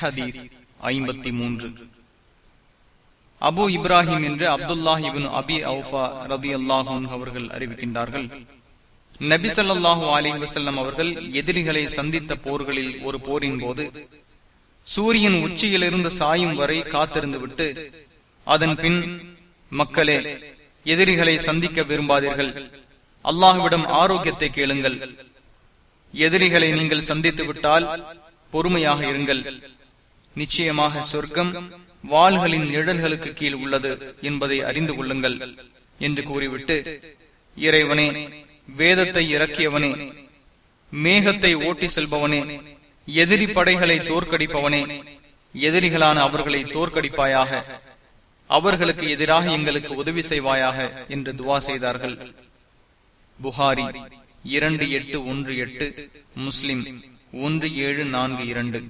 ஹதீஸ் ஐம்பத்தி மூன்று. அபு இப்ராஹிம் என்று அப்துல்லாஹிபின் அபி அவுஃபா ரதி அல்லாஹூன் அவர்கள் அறிவிக்கின்றார்கள். நபி நபிசல்லாஹு அலி வசல்லம் அவர்கள் எதிரிகளை சந்தித்த போர்களில் ஒரு போரின் போது சூரியன் உச்சியிலிருந்து சாயும் வரை காத்திருந்து விட்டு அதன் பின் மக்களே எதிரிகளை சந்திக்க விரும்பாதீர்கள். அல்லாஹுவிடம் ஆரோக்கியத்தை கேளுங்கள். எதிரிகளை நீங்கள் சந்தித்து விட்டால் பொறுமையாக இருங்கள். நிச்சயமாக சொர்க்கம் வாள்களின் நிழல்களுக்கு கீழ் உள்ளது என்பதை அறிந்து கொள்ளுங்கள் என்று கூறிவிட்டு இறைவனே வேதத்தை இறக்கியவனே மேகத்தை ஓட்டி செல்பவனே எதிரி படைகளை தோற்கடிப்பவனே எதிரிகளான அவர்களை தோற்கடிப்பாயாக அவர்களுக்கு எதிராக எங்களுக்கு உதவி செய்வாயாக என்று துவா செய்தார்கள். புகாரி இரண்டு எட்டு ஒன்று எட்டு முஸ்லிம் ஒன்று ஏழு நான்கு இரண்டு.